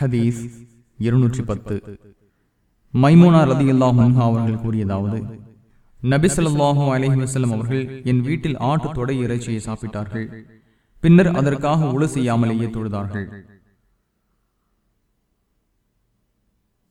ஹதீஸ் இருநூற்றி பத்து. மைமோனா ரதி அல்லாஹும் அவர்கள் கூறியதாவது நபிசல்லாஹூ அலஹி வசலம் அவர்கள் என் வீட்டில் ஆட்டு தொடை இறைச்சியை சாப்பிட்டார்கள். பின்னர் அதற்காக உழு செய்யாமலேயே தொழுதார்கள்.